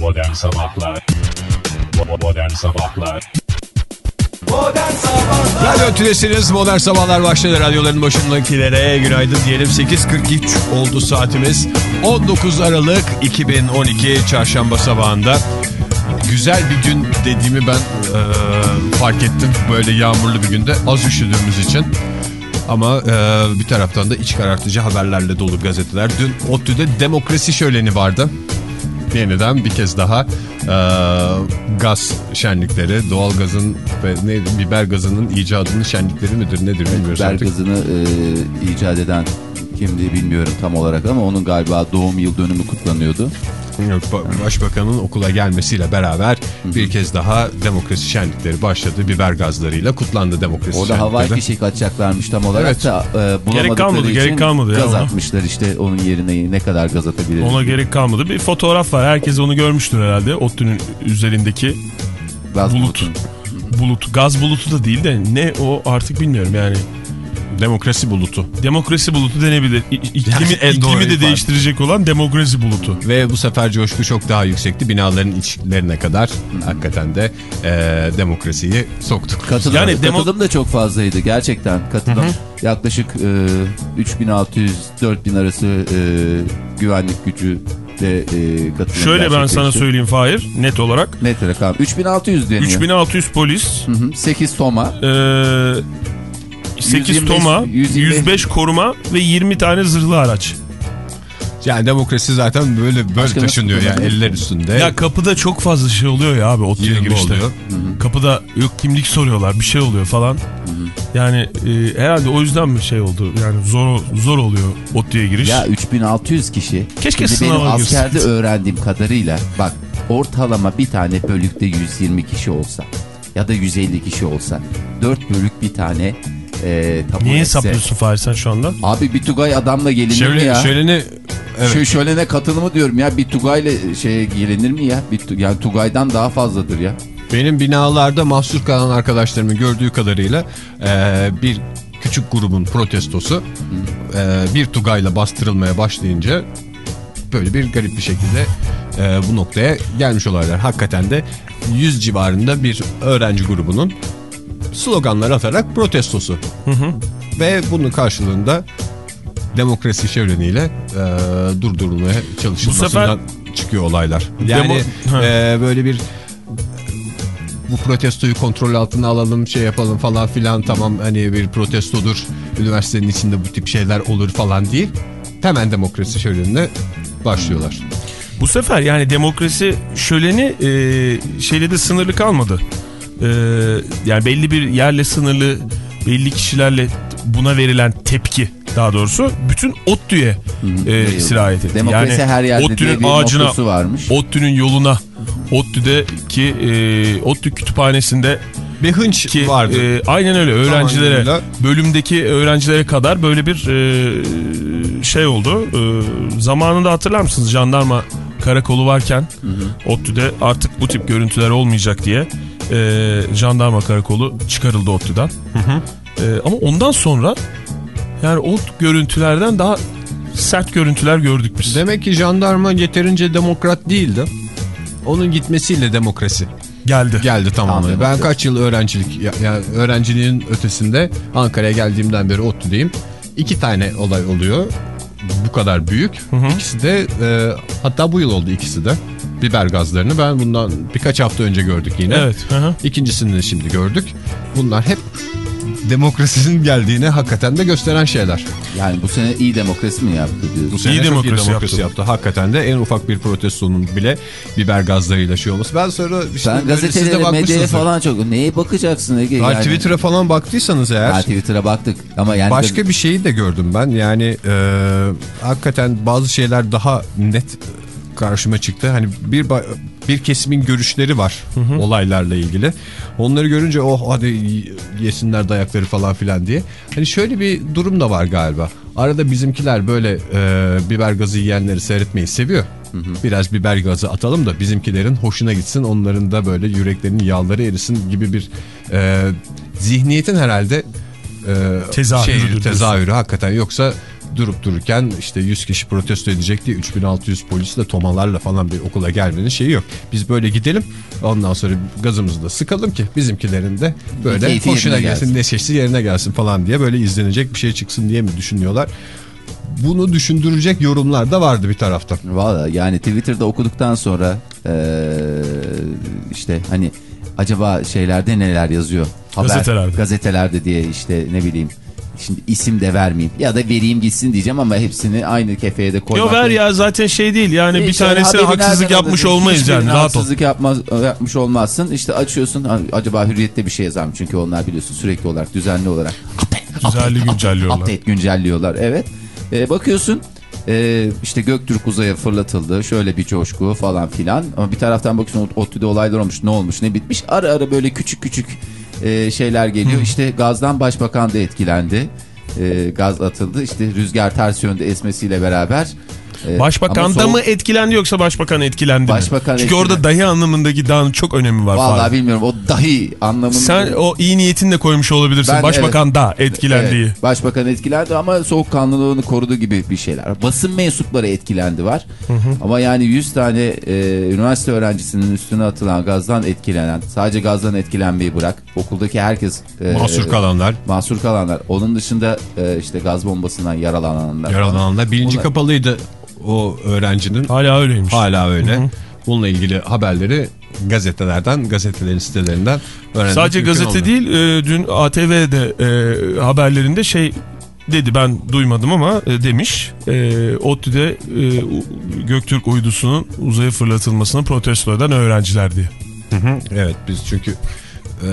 Modern Sabahlar Modern Sabahlar Radyo Tülesi'niz Modern Sabahlar başladı. Radyoların başındakilere günaydın diyelim. 8.43 oldu saatimiz. 19 Aralık 2012 Çarşamba sabahında. Güzel bir gün dediğimi ben e, fark ettim. Böyle yağmurlu bir günde az üşüdüğümüz için. Ama e, bir taraftan da iç karartıcı haberlerle dolu gazeteler. Dün ODTÜ'de demokrasi şöleni vardı. Yeniden bir kez daha e, gaz şenlikleri, doğal gazın ve ne, biber gazının icadının şenlikleri midir nedir bilmiyoruz Biber artık. gazını e, icat eden kimdi bilmiyorum tam olarak ama onun galiba doğum yıl dönümü kutlanıyordu. Yok, ba- Başbakanın okula gelmesiyle beraber bir kez daha demokrasi şenlikleri başladı. Biber gazlarıyla kutlandı demokrasi Orada şenlikleri. havai fişek atacaklarmış tam olarak Evet. da e, bulamadıkları Gerek kalmadı, için gerek kalmadı ya gaz ona. atmışlar işte onun yerine ne kadar gaz atabilir. Ona gerek kalmadı. Bir fotoğraf var. Herkes onu görmüştür herhalde. ODTÜ'nün üzerindeki gaz bulut. bulutun. bulut. Gaz bulutu da değil de ne o artık bilmiyorum yani. Demokrasi bulutu. Demokrasi bulutu denebilir. İ- İklimi, Yani iklimi de ifade. değiştirecek olan demokrasi bulutu. Ve bu sefer coşku çok daha yüksekti. Binaların içlerine kadar hakikaten de e, demokrasiyi soktuk. Katılım, Yani demo- katılım da çok fazlaydı gerçekten katılım yaklaşık e, 3600-4000 arası e, güvenlik gücü de e, katılım Şöyle ben sana söyleyeyim Fahir net olarak. Net rakam 3600 deniyor. 3600 polis, Hı hı, 8 toma. e, 8 125 toma, 125 105 koruma ve 20 tane zırhlı araç. Yani demokrasi zaten böyle böyle Başka taşınıyor yani eller üstünde. Ya kapıda çok fazla şey oluyor ya abi Yığılma girişte. oluyor. Kapıda yok kimlik soruyorlar bir şey oluyor falan. Yani e, herhalde o yüzden mi şey oldu yani zor zor oluyor ODTÜ'ye giriş. Ya 3600 kişi. Keşke Şimdi benim sınava askerde girsin. öğrendiğim kadarıyla bak ortalama bir tane bölükte 120 kişi olsa ya da 150 kişi olsa 4 bölük bir tane e, tabu Niye etse. hesaplıyorsun Fahir sen şu anda? Abi bir Tugay adamla gelinir mi Şöyle, ya? şöleni evet. Şu şölene katılımı diyorum ya bir Tugay'la şeye gelinir mi ya? Bir, yani Tugay'dan daha fazladır ya. Benim binalarda mahsur kalan arkadaşlarımın gördüğü kadarıyla e, bir küçük grubun protestosu e, bir tugayla bastırılmaya başlayınca böyle bir garip bir şekilde e, bu noktaya gelmiş olaylar. Hakikaten de 100 civarında bir öğrenci grubunun sloganlar atarak protestosu. Ve bunun karşılığında demokrasi şevreniyle e, durdurulmaya çalışılmasından çıkıyor olaylar. Yani Demo- e, böyle bir bu protestoyu kontrol altına alalım şey yapalım falan filan tamam hani bir protestodur üniversitenin içinde bu tip şeyler olur falan değil. Hemen demokrasi şölenine başlıyorlar. Bu sefer yani demokrasi şöleni e, şeyle de sınırlı kalmadı. E, yani belli bir yerle sınırlı belli kişilerle buna verilen tepki daha doğrusu bütün ODTÜ'ye e, sirayet etti. Demokrasi her yerde diye ODTÜ'nün bir ağacına, varmış. ODTÜ'nün yoluna, ODTÜ'deki e, ODTÜ kütüphanesinde Bir hınç ki vardı. e, aynen öyle öğrencilere bölümdeki öğrencilere kadar böyle bir e, şey oldu. E, zamanında hatırlar mısınız jandarma karakolu varken ODTÜ'de artık bu tip görüntüler olmayacak diye e, jandarma karakolu çıkarıldı ODTÜ'den. E, ama ondan sonra yani o görüntülerden daha sert görüntüler gördük biz. Demek ki jandarma yeterince demokrat değildi. Onun gitmesiyle demokrasi Geldi. geldi tamamen. Tamam, ben kaç yıl öğrencilik ya, yani öğrenciliğin ötesinde Ankara'ya geldiğimden beri ODTÜ'deyim. İki tane olay oluyor. Bu kadar büyük. İkisi de e, hatta bu yıl oldu ikisi de. Biber gazlarını ben bundan birkaç hafta önce gördük yine. Evet. hı hı. İkincisini de şimdi gördük. Bunlar hep demokrasinin geldiğini hakikaten de gösteren şeyler. Yani bu sene iyi demokrasi mi yaptı diyorsun? Bu sene İyi çok demokrasi iyi demokrasi yaptı. yaptı. Hakikaten de en ufak bir protestonun bile biber gazlarıyla şey olması. Ben sonra işte de gazetelere, medyaya falan çok... Neye bakacaksın Ege? Yani- Twitter'a falan baktıysanız eğer Ha, Twitter'a baktık ama yani... başka bir şeyi de gördüm ben. Yani e, hakikaten bazı şeyler daha net karşıma çıktı. Hani bir bir kesimin görüşleri var olaylarla ilgili. Onları görünce oh hadi yesinler dayakları falan filan diye. Hani şöyle bir durum da var galiba. Arada bizimkiler böyle e, biber gazı yiyenleri seyretmeyi seviyor. Biraz biber gazı atalım da bizimkilerin hoşuna gitsin. Onların da böyle yüreklerinin yağları erisin gibi bir e, zihniyetin herhalde e, Tezahürüdür şey, tezahürü hakikaten yoksa durup dururken işte 100 kişi protesto edecek diye 3600 polisle tomalarla falan bir okula gelmenin şeyi yok. Biz böyle gidelim ondan sonra gazımızı da sıkalım ki bizimkilerin de böyle Keyfi hoşuna gelsin, gelsin. neşesi yerine gelsin falan diye böyle izlenecek bir şey çıksın diye mi düşünüyorlar? Bunu düşündürecek yorumlar da vardı bir taraftan. Valla yani Twitter'da okuduktan sonra eee, işte hani acaba şeylerde neler yazıyor? Gazetelerde. Gazetelerde diye işte ne bileyim. Şimdi isim de vermeyeyim ya da vereyim gitsin diyeceğim ama hepsini aynı kefeye de koymak. Yo ver ya zaten şey değil yani bir İşte tanesine haksızlık yapmış alacağız? olmayız yani rahat ol. haksızlık yapmaz, yapmış olmazsın. İşte açıyorsun acaba hürriyette bir şey yazar mı? Çünkü onlar biliyorsun sürekli olarak düzenli olarak Düzenli güncelliyorlar. update güncelliyorlar. Evet. Ee, bakıyorsun e, işte Göktürk uzaya fırlatıldı. Şöyle bir coşku falan filan. Ama bir taraftan bakıyorsun ODTÜ'de olaylar olmuş. Ne olmuş ne bitmiş. Ara ara böyle küçük küçük e, şeyler geliyor. İşte gazdan başbakan da etkilendi. E, gaz atıldı. İşte rüzgar ters yönde esmesiyle beraber. Başbakan da soğuk- mı etkilendi yoksa başbakan etkilendi mi? Başbakan Çünkü etkilendi. orada dahi anlamındaki dağın çok önemi var. Vallahi Fahri. bilmiyorum o dahi anlamında. Sen o iyi niyetinle koymuş olabilirsin. Ben- başbakan da etkilendiği. Evet, başbakan etkilendi ama soğukkanlılığını korudu gibi bir şeyler. Basın mensupları etkilendi var. Ama yani 100 tane e, üniversite öğrencisinin üstüne atılan gazdan etkilenen, sadece gazdan etkilenmeyi bırak. Okuldaki herkes e, Mahsur kalanlar, mahsur kalanlar. Onun dışında e, işte gaz bombasından yaralananlar. falan. yaralananlar. Bilinci Onlar- kapalıydı o öğrencinin. Hala öyleymiş. Hala öyle. Bununla ilgili haberleri gazetelerden, gazetelerin sitelerinden öğrenmek Sadece gazete oldu. değil e, dün ATV'de e, haberlerinde şey dedi ben duymadım ama e, demiş. E, ODTÜ'de e, Göktürk uydusunun uzaya fırlatılmasını protesto eden öğrenciler diye. Evet biz çünkü e,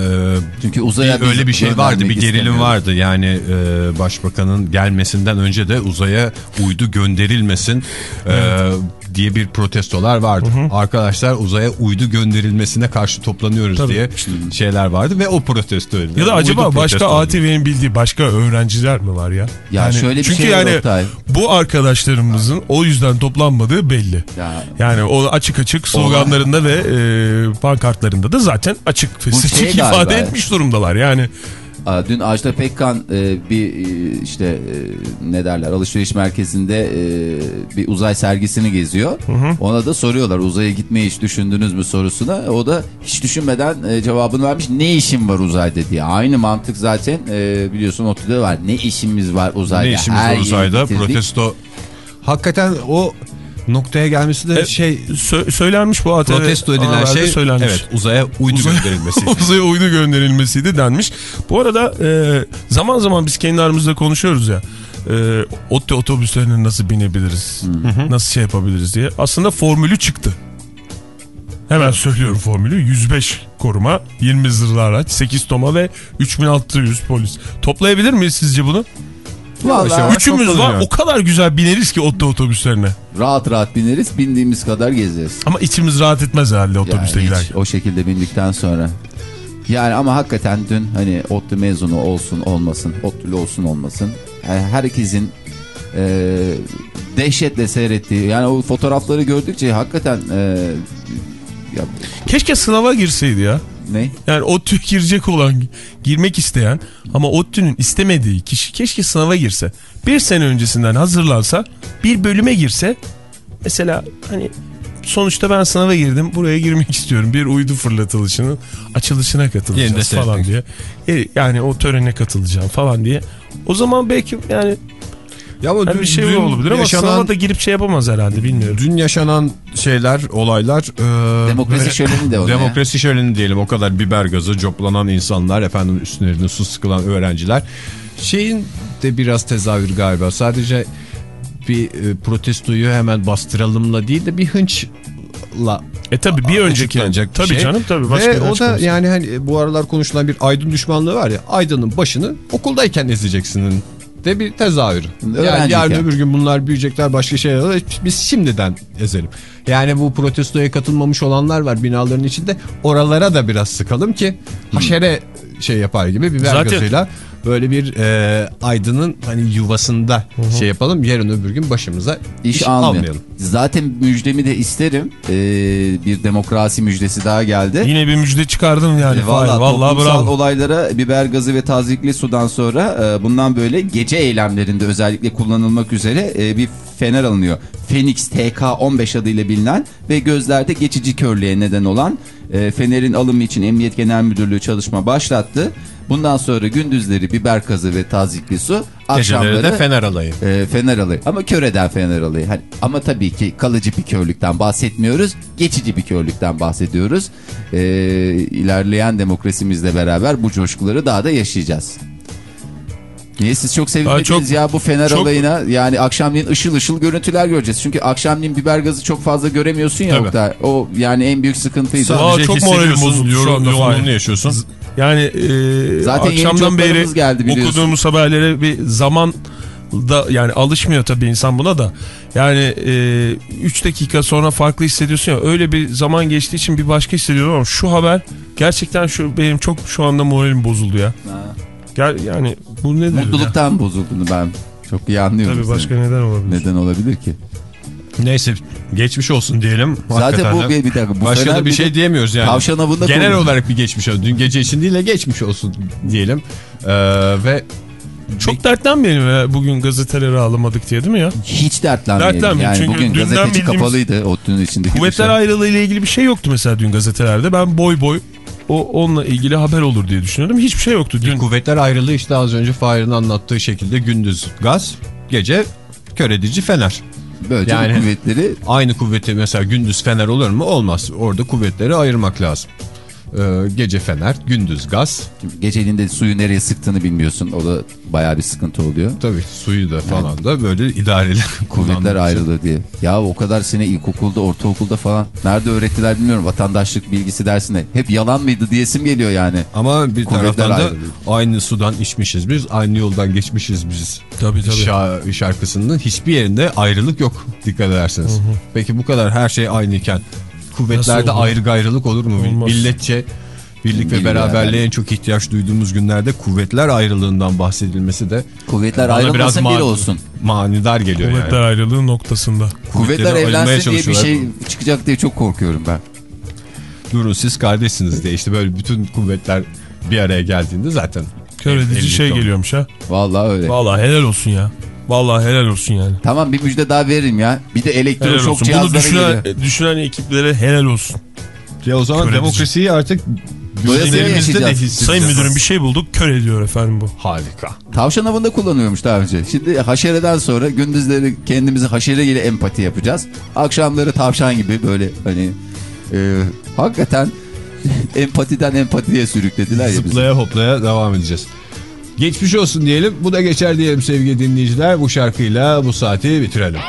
Çünkü uzaya bir, öyle bir şey vardı, bir gerilim vardı. Yani e, başbakanın gelmesinden önce de uzaya uydu gönderilmesin e, diye bir protestolar vardı. Arkadaşlar uzaya uydu gönderilmesine karşı toplanıyoruz Tabii. diye şeyler vardı ve o protesto edildi. Ya da acaba başka. ATV'nin bildiği başka öğrenciler mi var ya? Ya şöyle bir çünkü şey yani Oktay. bu arkadaşlarımızın o yüzden toplanmadığı belli. Ya, Yani o açık açık sloganlarında ve e, pankartlarında da zaten açık ve seçik şey galiba ifade etmiş durumdalar. Yani Dün Ajda Pekkan e, bir e, işte e, ne derler alışveriş merkezinde e, bir uzay sergisini geziyor. Ona da soruyorlar uzaya gitmeyi hiç düşündünüz mü sorusuna. O da hiç düşünmeden e, cevabını vermiş. Ne işin var uzayda diye. Aynı mantık zaten e, biliyorsun ODTÜ'de var. Ne işimiz var uzayda. Ne işimiz Her var uzayda? Protesto. Hakikaten o noktaya gelmesi de E, şey sö- söylenmiş bu ATV protesto edilen şey söylenmiş. evet uzaya uydu Uzaya- gönderilmesi. Uzaya uydu gönderilmesiydi denmiş. Bu arada e, zaman zaman biz kendi aramızda konuşuyoruz ya. E, ODTÜ otobüslerine nasıl binebiliriz? Nasıl şey yapabiliriz diye. Aslında formülü çıktı. Hemen söylüyorum formülü. 105 koruma, 20 zırhlı araç, 8 toma ve 3600 polis. Toplayabilir miyiz sizce bunu? Vallahi yavaş Üçümüz var. O kadar güzel bineriz ki ODTÜ otobüslerine. rahat rahat bineriz. Bindiğimiz kadar gezeriz. Ama içimiz rahat etmez herhalde otobüste Yani giderken. o şekilde bindikten sonra. Yani ama hakikaten dün hani ODTÜ mezunu olsun olmasın, ODTÜ'lü olsun olmasın. e, Herkesin e, dehşetle seyrettiği yani o fotoğrafları gördükçe hakikaten e, ya, Keşke sınava girseydi ya. Ne? Yani ODTÜ girecek olan, girmek isteyen ama ODTÜ'nün istemediği kişi keşke sınava girse. Bir sene öncesinden hazırlansa, bir bölüme girse. Mesela hani sonuçta ben sınava girdim, buraya girmek istiyorum. Bir uydu fırlatılışının açılışına katılacağız falan diye. E, Yani o törene katılacağım falan diye. O zaman belki yani Ya ama dün- bir şey dün olabilir ama yaşanan- sınava da girip şey yapamaz herhalde bilmiyorum. Dün yaşanan şeyler, olaylar... e, Demokrasi böyle- şöleni de o ya? Demokrasi şöleni diyelim. O kadar biber gazı, coplanan insanlar, efendim üstlerine su sıkılan öğrenciler. Şeyin de biraz tezahür galiba. Sadece bir e, protestoyu hemen bastıralımla değil de bir hınçla E tabi bir önceki tabii şey. canım tabii başka Ve o da açıklaması. yani hani bu aralar konuşulan bir aydın düşmanlığı var ya. Aydın'ın başını okuldayken ezeceksinin de bir tezahür. Yani yarın öbür gün bunlar büyüyecekler başka şeyler. Biz şimdiden ezelim. Yani bu protestoya katılmamış olanlar var binaların içinde. Oralara da biraz sıkalım ki haşere şey yapar gibi biber Zaten- gazıyla böyle bir e, aydının hani yuvasında şey yapalım. Yarın öbür gün başımıza İş, iş, almayalım. almayalım. Zaten müjdemi de isterim. Ee, bir demokrasi müjdesi daha geldi. Yine bir müjde çıkardım yani. E, Vallahi, Vallahi, bravo. olaylara biber gazı ve tazikli sudan sonra e, bundan böyle gece eylemlerinde özellikle kullanılmak üzere e, bir fener alınıyor. Phoenix TK15 adıyla bilinen ve gözlerde geçici körlüğe neden olan e, fenerin alımı için Emniyet Genel Müdürlüğü çalışma başlattı. Bundan sonra gündüzleri biber gazı ve tazikli su, Geceleri akşamları de fener alayı. e, fener alayı. Ama kör eden fener alayı. Hani, ama tabii ki kalıcı bir körlükten bahsetmiyoruz. Geçici bir körlükten bahsediyoruz. E, ilerleyen demokrasimizle beraber bu coşkuları daha da yaşayacağız. Niye siz çok sevinmediniz çok- ya bu fener çok- alayına? Yani akşamleyin ışıl ışıl görüntüler göreceğiz. Çünkü akşamleyin biber gazı çok fazla göremiyorsun ya. Oktay. O yani en büyük sıkıntıydı. Sadece çok moralim bozuluyor. Yoğunluğunu yaşıyorsun. Yani e, Zaten akşamdan beri geldi biliyorsun. okuduğumuz haberlere bir zaman da yani alışmıyor tabii insan buna da. Yani 3 dakika sonra farklı hissediyorsun ya öyle bir zaman geçtiği için bir başka hissediyorum ama şu haber gerçekten şu benim çok şu anda moralim bozuldu ya. Gel yani bu nedir ya? Mutluluktan bozulduğunu ben çok iyi anlıyorum. Tabii seni. başka neden olabilir? Neden olabilir ki? Neyse geçmiş olsun diyelim. Zaten Hakikaten bu de. bir, bir dakika. Bu Başka da bir de şey diyemiyoruz yani. Tavşan avında Genel konu. olarak bir geçmiş olsun. Dün gece için değil de geçmiş olsun diyelim. Ee, ve Çok dertlenmeyelim ya bugün gazeteleri alamadık diye değil mi ya? Hiç dertlenmeyelim. Dertlenmeyelim Yani çünkü bugün gazeteci kapalıydı. ODTÜ'nün içindeki Kuvvetler dışarı. ayrılığı ile ilgili bir şey yoktu mesela dün gazetelerde. Ben boy boy o onunla ilgili haber olur diye düşünüyordum. Hiçbir şey yoktu dün. kuvvetler ayrılığı işte az önce Fahir'in anlattığı şekilde gündüz gaz, gece kör edici fener. Böylece Yani- kuvvetleri Aynı kuvveti mesela gündüz fener olur mu? Olmaz. Orada kuvvetleri ayırmak lazım. Ee, gece fener, gündüz gaz. geceliğin de suyu nereye sıktığını bilmiyorsun. O da bayağı bir sıkıntı oluyor. Tabii suyu da falan da böyle idareli Kuvvetler ayrılığı diye. Ya o kadar sene ilkokulda, ortaokulda falan nerede öğrettiler bilmiyorum. Vatandaşlık bilgisi dersinde. Hep yalan mıydı diyesim geliyor yani. Ama bir Kuvvetler taraftan da ayrılığı. aynı sudan içmişiz biz, aynı yoldan geçmişiz biz. Tabii tabii. Şa- şarkısının hiçbir yerinde ayrılık yok dikkat ederseniz. Peki bu kadar her şey aynıyken kuvvetlerde ayrı gayrılık olur mu? Olmaz. Milletçe birlik ve beraberliğe en çok ihtiyaç duyduğumuz günlerde kuvvetler ayrılığından bahsedilmesi de Kuvvetler ayrılmasın bir olsun. manidar geliyor Kuvvetler yani. ayrılığı noktasında. Kuvvetler evlensin diye bir şey çıkacak diye çok korkuyorum ben. Durun siz kardeşsiniz diye işte böyle bütün kuvvetler bir araya geldiğinde zaten Kör edici şey geliyormuş ha. Vallahi öyle. Vallahi helal olsun ya. Vallahi helal olsun yani. Tamam bir müjde daha veririm ya. Bir de elektroşok olsun. Bunu cihazları düşünen, geliyor. düşünen ekiplere helal olsun. Ya o zaman Kör demokrasiyi artık Doyasıya günlerimizde de yaşayacağız. hissedeceğiz. Sayın müdürüm bir şey bulduk kör ediyor efendim bu. Harika. Tavşan avında kullanıyormuş daha önce. Şimdi haşereden sonra gündüzleri kendimizi haşere ile empati yapacağız. Akşamları tavşan gibi böyle hani e, hakikaten empatiden empatiye sürüklediler ya bizi. Zıplaya hoplaya devam edeceğiz. Geçmiş olsun diyelim. Bu da geçer diyelim sevgili dinleyiciler. Bu şarkıyla bu saati bitirelim.